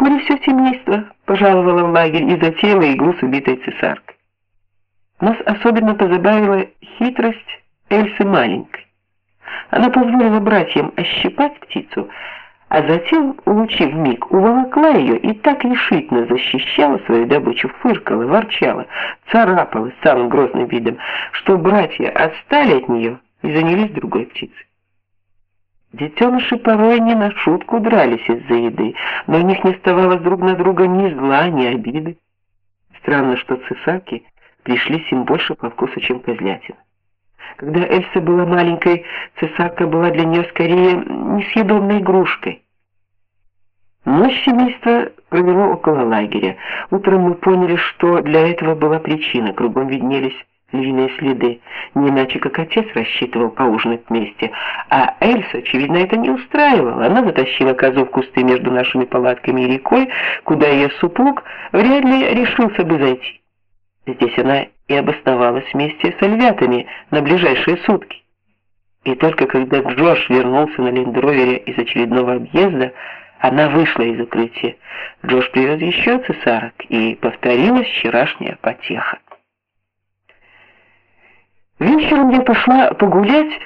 Вскоре все семейство пожаловало в лагерь и затеяло игру с убитой цесаркой. Нас особенно позабавила хитрость Эльсы маленькой. Она позволила братьям ощипать птицу, а затем, улучив миг, уволокла ее и так решительно защищала свою добычу, фыркала, ворчала, царапала самым грозным видом, что братья отстали от нее и занялись другой птицей. Детеныши порой не на шутку дрались из-за еды, но у них не оставалось друг на друга ни зла, ни обиды. Странно, что цесаки пришлись им больше по вкусу, чем козлятина. Когда Эльса была маленькой, цесарка была для нее скорее несъедобной игрушкой. Ночь семейство провело около лагеря. Утром мы поняли, что для этого была причина. Кругом виднелись львиные следы. Не иначе, как отец рассчитывал поужинать вместе. А Эльса, очевидно, это не устраивала. Она затащила козу в кусты между нашими палатками и рекой, куда ее супруг вряд ли решился бы зайти. Здесь она и обосновалась вместе с львятами на ближайшие сутки. И только когда Джош вернулся на лендровере из очередного объезда, она вышла из укрытия. Джош привез еще цесарок, и повторилась вчерашняя потеха. Вечером я пошла погулять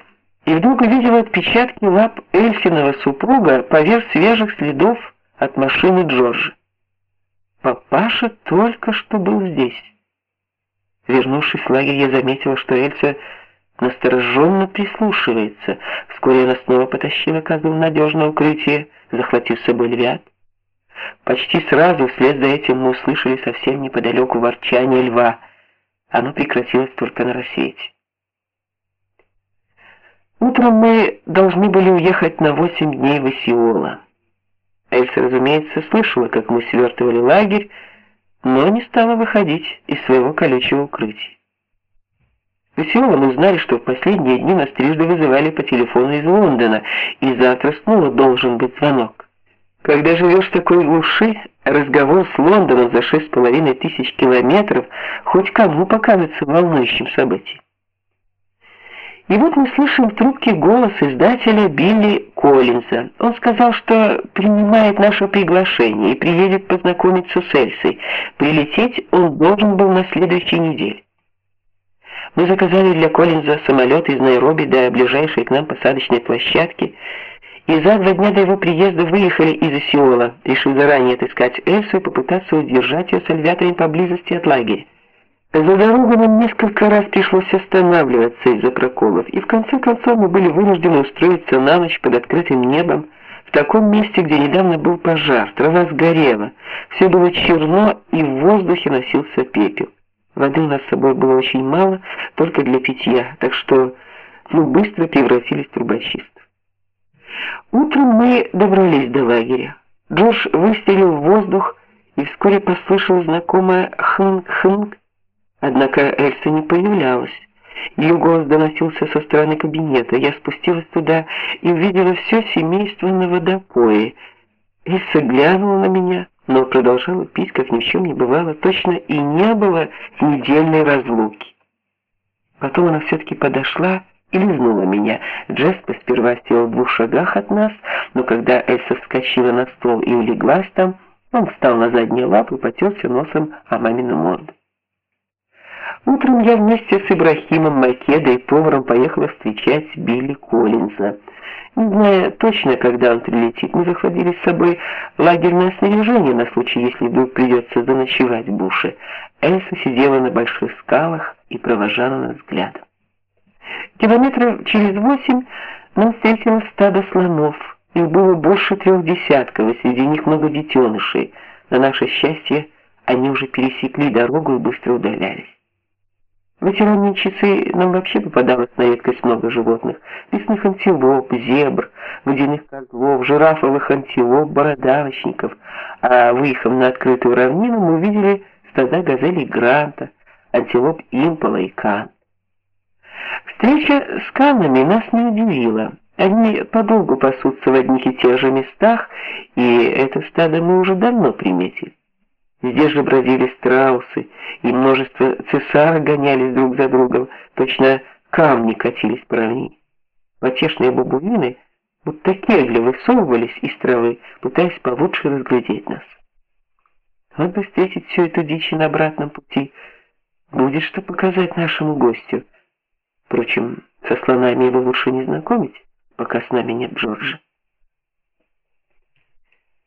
и вдруг увидела отпечатки лап Эльсиного супруга поверх свежих следов от машины Джорджа. Папаша только что был здесь. Вернувшись в лагерь, я заметила, что Эльса настороженно прислушивается. Вскоре она снова потащила козу в надежное укрытие, захватив с собой львят. Почти сразу вслед за этим мы услышали совсем неподалеку ворчание льва. Оно прекратилось только на рассвете. Утром мы должны были уехать на восемь дней в Исиола. Эльса, разумеется, слышала, как мы свертывали лагерь, но не стала выходить из своего колючего укрытия. Весело мы узнали, что в последние дни нас трижды вызывали по телефону из Лондона, и завтра снова должен быть звонок. Когда живешь в такой глуши, разговор с Лондоном за шесть с половиной тысяч километров хоть кому покажется волнующим событием. И вот мы слышим в трубке голос издателя Билли Коллинза. Он сказал, что принимает наше приглашение и приедет познакомиться с Эльсой. Прилететь он должен был на следующей неделе. Мы заказали для Коллинза самолет из Найроби до ближайшей к нам посадочной площадки, и за два дня до его приезда выехали из Осиола, решив заранее отыскать Эльсу и попытаться удержать ее с альвятами поблизости от лагеря. За дорогой нам несколько раз пришлось останавливаться из-за проколов, и в конце концов мы были вынуждены устроиться на ночь под открытым небом в таком месте, где недавно был пожар, трава сгорела, все было черно и в воздухе носился пепел. Воды у нас с собой было очень мало, только для питья, так что мы быстро превратились в трубочистов. Утром мы добрались до лагеря. Джош выстрелил в воздух, и вскоре послышалось знакомое хнк-хнк, Однако Эльса не появлялась. Ее голос доносился со стороны кабинета. Я спустилась туда и увидела все семейство на водопое. Эльса глянула на меня, но продолжала пить, как ни в чем не бывало. Точно и не было недельной разлуки. Потом она все-таки подошла и лизнула меня. Джеспа сперва сел в двух шагах от нас, но когда Эльса вскочила на стол и улеглась там, он встал на задние лапы и потерся носом о мамину морду. Утром я вместе с Ибрахимом Македа и поваром поехала встречать Билли Коллинза. Не зная точно, когда он прилетит, мы захватили с собой лагерное снаряжение на случай, если вдруг придется заночевать в буше. Эльса сидела на больших скалах и провожала нас взглядом. Километров через восемь нам встретило стадо слонов. Их было больше трех десятков, и среди них много детенышей. На наше счастье, они уже пересекли дорогу и быстро удалялись. В ранние часы нам вообще попадалось на редкость много животных. Лесных антилоп, зебр, водяных козлов, жирафовых антилоп, бородавочников. А выехав на открытую равнину, мы увидели стада газелей Гранта, антилоп Импала и Кан. Встреча с канами нас не удивила. Они подолгу пасутся в одних и тех же местах, и это стадо мы уже давно приметили. Здесь же бродили страусы, и множество цесар гонялись друг за другом, точно камни катились по равнине. Потешные бабуины, вот такие кегли высовывались из травы, пытаясь получше разглядеть нас. Бы встретить всю эту дичь на обратном пути. Будет что показать нашему гостю. Впрочем, со слонами его лучше не знакомить, пока с нами нет Джорджа.